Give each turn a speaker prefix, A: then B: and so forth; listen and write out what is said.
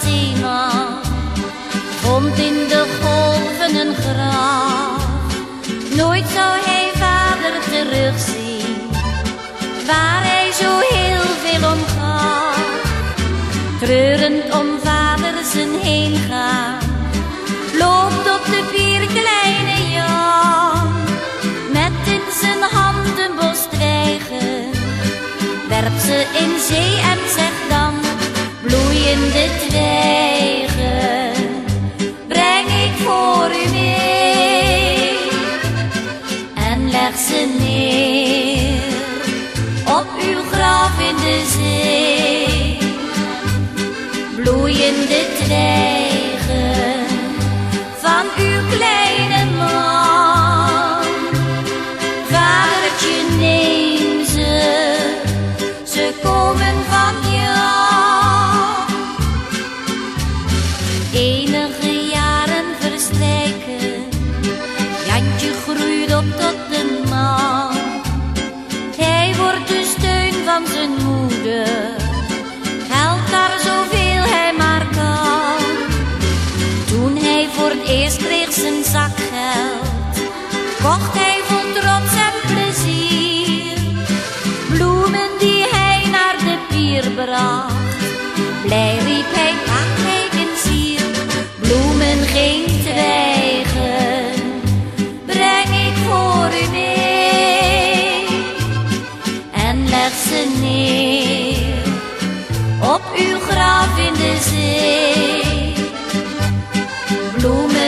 A: zeeman vond in de golven een graf. Nooit zou hij vader terugzien, waar hij zo heel veel om gaf. Treurend om vaders heen gaan, loopt op de vier kleine Jan. Met in zijn hand een bos twijgen, werpt ze in zee en zee. listening. op tot een man. Hij wordt de steun van zijn moeder. Helpt daar zoveel hij maar kan. Toen hij voor het eerst kreeg zijn zakgeld, kocht hij vol trots en plezier. Zi. Lumea